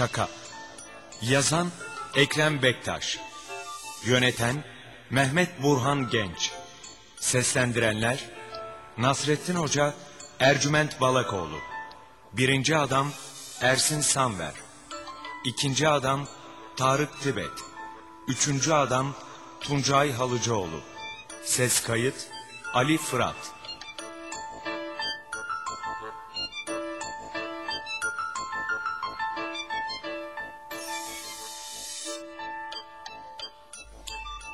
Şaka. Yazan Ekrem Bektaş. Yöneten Mehmet Burhan Genç. Seslendirenler Nasrettin Hoca Ercüment Balakoğlu. Birinci adam Ersin Samver İkinci adam Tarık Tibet. Üçüncü adam Tuncay Halıcıoğlu. Ses kayıt Ali Fırat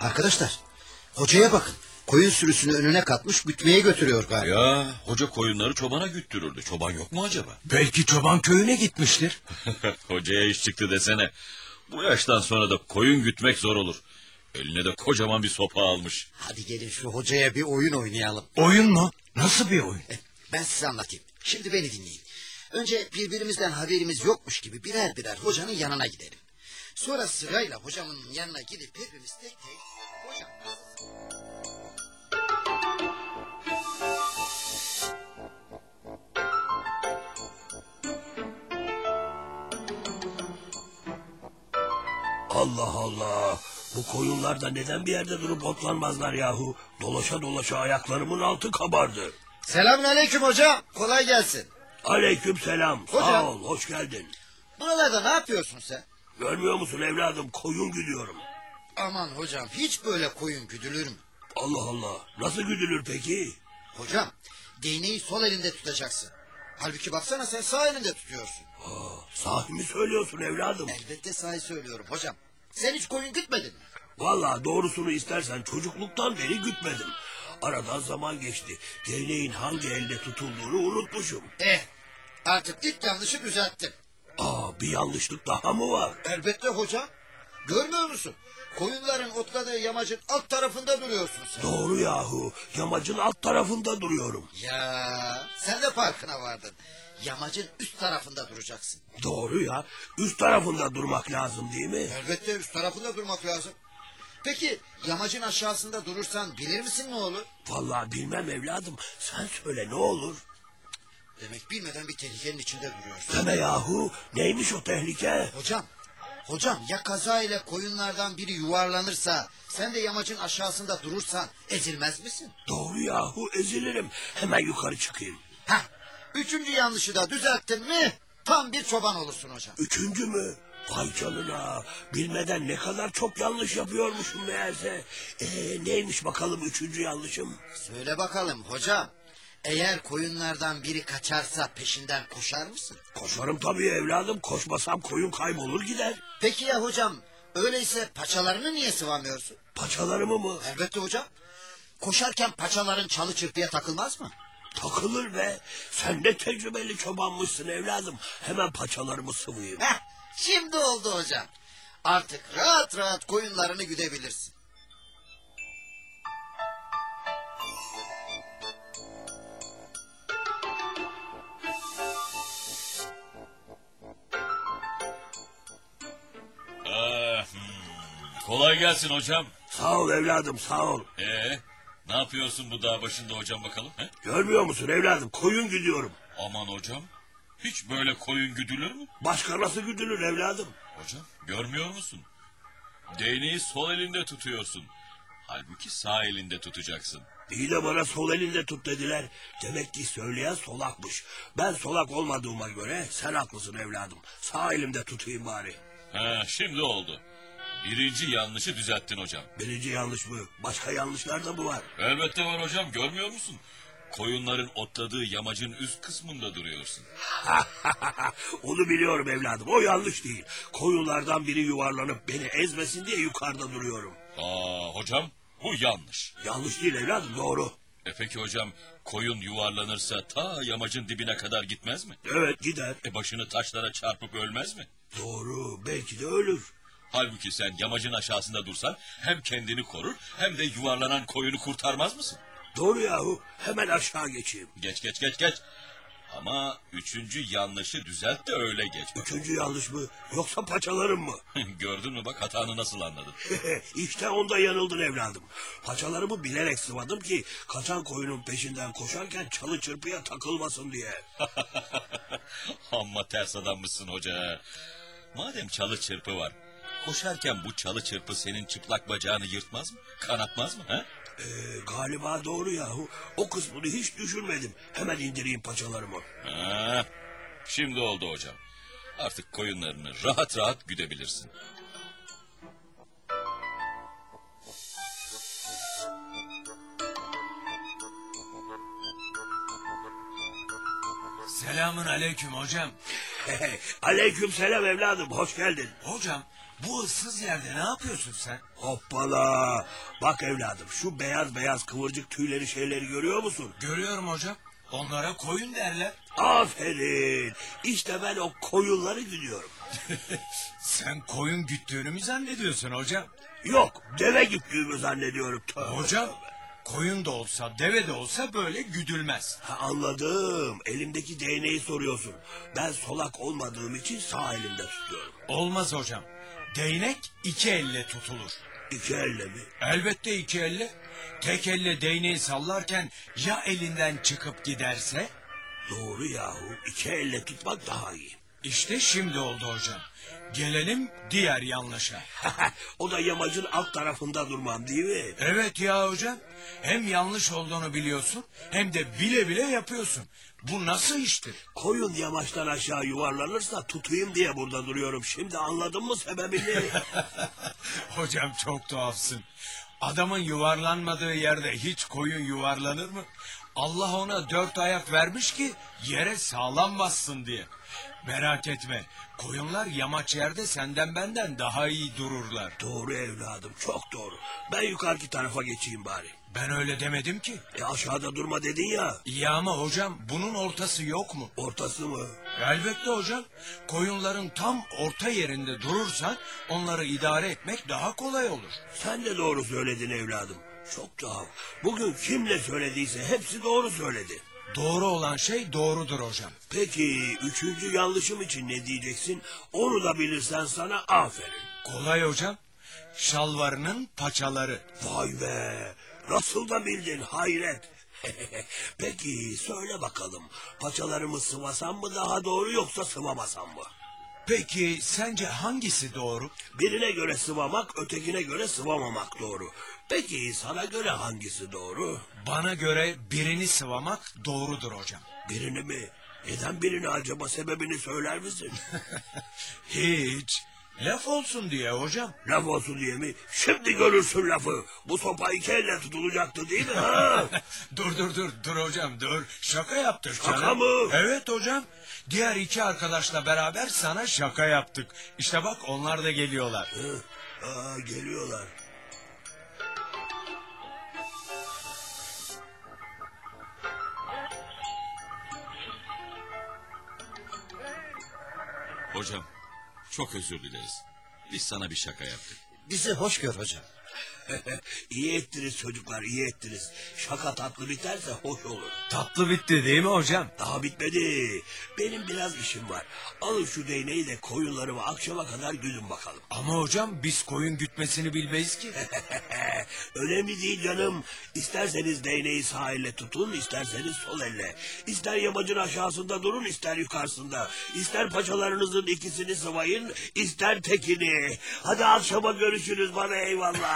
Arkadaşlar hocaya bakın. Koyun sürüsünü önüne katmış gütmeye götürüyor galiba. Ya hoca koyunları çobana güttürürdü. Çoban yok mu acaba? Belki çoban köyüne gitmiştir. Hocaya iş çıktı desene. Bu yaştan sonra da koyun gütmek zor olur. Eline de kocaman bir sopa almış. Hadi gelin şu hocaya bir oyun oynayalım. Oyun mu? Nasıl bir oyun? Eh, Ben size anlatayım. Şimdi beni dinleyin. Önce birbirimizden haberimiz yokmuş gibi birer birer hocanın yanına gidelim. Sonra sırayla hocamın yanına gidip hepimiz tek tek hocam Allah Allah. Bu koyunlar da neden bir yerde durup otlanmazlar yahu? Dolaşa dolaşa ayaklarımın altı kabardı. Selamun aleyküm hocam. Kolay gelsin. Aleyküm selam. Hocam. Sağ ol, hoş geldin. Buralarda ne yapıyorsun sen? Görmüyor musun evladım koyun gidiyorum. Aman hocam hiç böyle koyun güdülür mü? Allah Allah. Nasıl güdülür peki? Hocam değneği sol elinde tutacaksın. Halbuki baksana sen sağ elinde tutuyorsun. Aa, sahi mi söylüyorsun evladım? Elbette sahi söylüyorum hocam. Sen hiç koyun gütmedin mi? Vallahi doğrusunu istersen çocukluktan beri gütmedim. Aradan zaman geçti. Değneğin hangi elde tutulduğunu unutmuşum. Eh artık ilk yanlışı düzelttim. Bir yanlışlık daha mı var? Elbette hocam. Görmüyor musun? Koyunların otladığı yamacın alt tarafında duruyorsun sen. Doğru yahu. Yamacın alt tarafında duruyorum. Ya sen de farkına vardın. Yamacın üst tarafında duracaksın. Doğru ya. Üst tarafında durmak lazım değil mi? Elbette üst tarafında durmak lazım. Peki yamacın aşağısında durursan bilir misin ne olur? Vallahi bilmem evladım. Sen söyle ne olur? Demek bilmeden bir tehlikenin içinde duruyorsun. Deme yahu. Neymiş o tehlike? Hocam, hocam ya kaza ile koyunlardan biri yuvarlanırsa... ...sen de yamacın aşağısında durursan ezilmez misin? Doğru yahu ezilirim. Hemen yukarı çıkayım. Heh, üçüncü yanlışı da düzelttin mi... ...tam bir çoban olursun hocam. Üçüncü mü? Vay canına. Bilmeden ne kadar çok yanlış yapıyormuşum meğerse. Ee, neymiş bakalım üçüncü yanlışım? Söyle bakalım hocam. Eğer koyunlardan biri kaçarsa peşinden koşar mısın? Koşarım tabii evladım. Koşmasam koyun kaybolur gider. Peki ya hocam öyleyse paçalarını niye sıvamıyorsun? Paçalarımı mı? Elbette hocam. Koşarken paçaların çalı çırpıya takılmaz mı? Takılır be. Sen de tecrübeli çobanmışsın evladım. Hemen paçalarımı sıvayım. Heh, şimdi oldu hocam. Artık rahat rahat koyunlarını güdebilirsin. Kolay gelsin hocam. Sağ ol evladım sağ ol. Ee, ne yapıyorsun bu dağ başında hocam bakalım? He? Görmüyor musun evladım koyun gidiyorum. Aman hocam. Hiç böyle koyun güdülür mü? Başka nasıl güdülür evladım? Hocam görmüyor musun? Değneği sol elinde tutuyorsun. Halbuki sağ elinde tutacaksın. İyi de bana sol elinde tut dediler. Demek ki söyleyen solakmış. Ben solak olmadığıma göre sen haklısın evladım. Sağ elimde tutayım bari. Ha, şimdi oldu. Birinci yanlışı düzelttin hocam. Birinci yanlış mı? Başka yanlışlar da mı var? Elbette var hocam görmüyor musun? Koyunların otladığı yamacın üst kısmında duruyorsun. Onu biliyorum evladım. O yanlış değil. Koyunlardan biri yuvarlanıp beni ezmesin diye yukarıda duruyorum. Aa hocam bu yanlış. Yanlış değil evladım doğru. E peki hocam koyun yuvarlanırsa ta yamacın dibine kadar gitmez mi? Evet gider. E başını taşlara çarpıp ölmez mi? Doğru belki de ölür. Halbuki sen yamacın aşağısında dursan hem kendini korur hem de yuvarlanan koyunu kurtarmaz mısın? Doğru yahu hemen aşağı geçeyim. Geç geç geç geç. Ama üçüncü yanlışı düzelt de öyle geç. Üçüncü yanlış mı yoksa paçalarım mı? Gördün mü bak hatanı nasıl anladın? işte onda yanıldın evladım. Paçalarımı bilerek sıvadım ki kaçan koyunun peşinden koşarken çalı çırpıya takılmasın diye. Amma ters adammışsın hoca. Madem çalı çırpı var. Koşarken bu çalı çırpı senin çıplak bacağını yırtmaz mı? Kanatmaz mı? Ha? Ee, galiba doğru yahu. O kısmını hiç düşünmedim. Hemen indireyim paçalarımı. Ha, şimdi oldu hocam. Artık koyunlarını rahat rahat güdebilirsin. Selamun aleyküm hocam. Aleyküm selam evladım. Hoş geldin. Hocam bu ıssız yerde ne yapıyorsun sen? Hoppala. Bak evladım şu beyaz beyaz kıvırcık tüyleri şeyleri görüyor musun? Görüyorum hocam. Onlara koyun derler. Aferin. İşte ben o koyunları gidiyorum. Sen koyun güttüğünü mü zannediyorsun hocam? Yok deve güttüğümü zannediyorum. Tövbe. Hocam koyun da olsa deve de olsa böyle güdülmez. Ha, anladım. Elimdeki değneği soruyorsun. Ben solak olmadığım için sağ elimde tutuyorum. Olmaz hocam. Değnek iki elle tutulur. İki elle mi? Elbette iki elle. Tek elle değneği sallarken ya elinden çıkıp giderse? Doğru yahu. İki elle tutmak daha iyi. İşte şimdi oldu hocam. Gelelim diğer yanlışa. o da yamacın alt tarafında durmam değil mi? Evet ya hocam. Hem yanlış olduğunu biliyorsun hem de bile bile yapıyorsun. Bu nasıl iştir? Koyun yamaçtan aşağı yuvarlanırsa tutayım diye burada duruyorum. Şimdi anladın mı sebebini? hocam çok tuhafsın. Adamın yuvarlanmadığı yerde hiç koyun yuvarlanır mı? Allah ona dört ayak vermiş ki yere sağlam bassın diye. Merak etme. Koyunlar yamaç yerde senden benden daha iyi dururlar. doğru evladım çok doğru. Ben yukarıki tarafa geçeyim bari. Ben öyle demedim ki. E aşağıda durma dedin ya. İyi ama hocam bunun ortası yok mu? Ortası mı? Elbette hocam. Koyunların tam orta yerinde durursan onları idare etmek daha kolay olur. Sen de doğru söyledin evladım. Çok tuhaf. Bugün kimle söylediyse hepsi doğru söyledi. Doğru olan şey doğrudur hocam. Peki üçüncü yanlışım için ne diyeceksin? Onu da bilirsen sana aferin. Kolay hocam. Şalvarının paçaları. Vay be! Nasıl da bildin hayret. Peki söyle bakalım. Paçalarımı sıvasam mı daha doğru yoksa sıvamasam mı? Peki sence hangisi doğru? Birine göre sıvamak, ötekine göre sıvamamak doğru. Peki sana göre hangisi doğru? Bana göre birini sıvamak doğrudur hocam. Birini mi? Neden birini acaba sebebini söyler misin? Hiç. Laf olsun diye hocam. Laf olsun diye mi? Şimdi görürsün lafı. Bu sopa iki elle tutulacaktı değil mi? Ha? dur dur dur dur hocam dur. Şaka yaptık Şaka canım. mı? Evet hocam. Diğer iki arkadaşla beraber sana şaka yaptık. İşte bak onlar da geliyorlar. Hı? Aa, geliyorlar. Hocam çok özür dileriz. Biz sana bir şaka yaptık. Bizi hoş gör hocam. iyi ettiniz çocuklar iyi ettiniz. Şaka tatlı biterse hoş olur. Tatlı bitti değil mi hocam? Daha bitmedi. Benim biraz işim var. Alın şu değneği de koyunlarımı akşama kadar güdün bakalım. Ama hocam biz koyun gütmesini bilmeyiz ki. Önemli değil canım. İsterseniz değneği sağ elle tutun, isterseniz sol elle. İster yamacın aşağısında durun, ister yukarısında. İster paçalarınızın ikisini sıvayın, ister tekini. Hadi akşama görüşürüz bana eyvallah.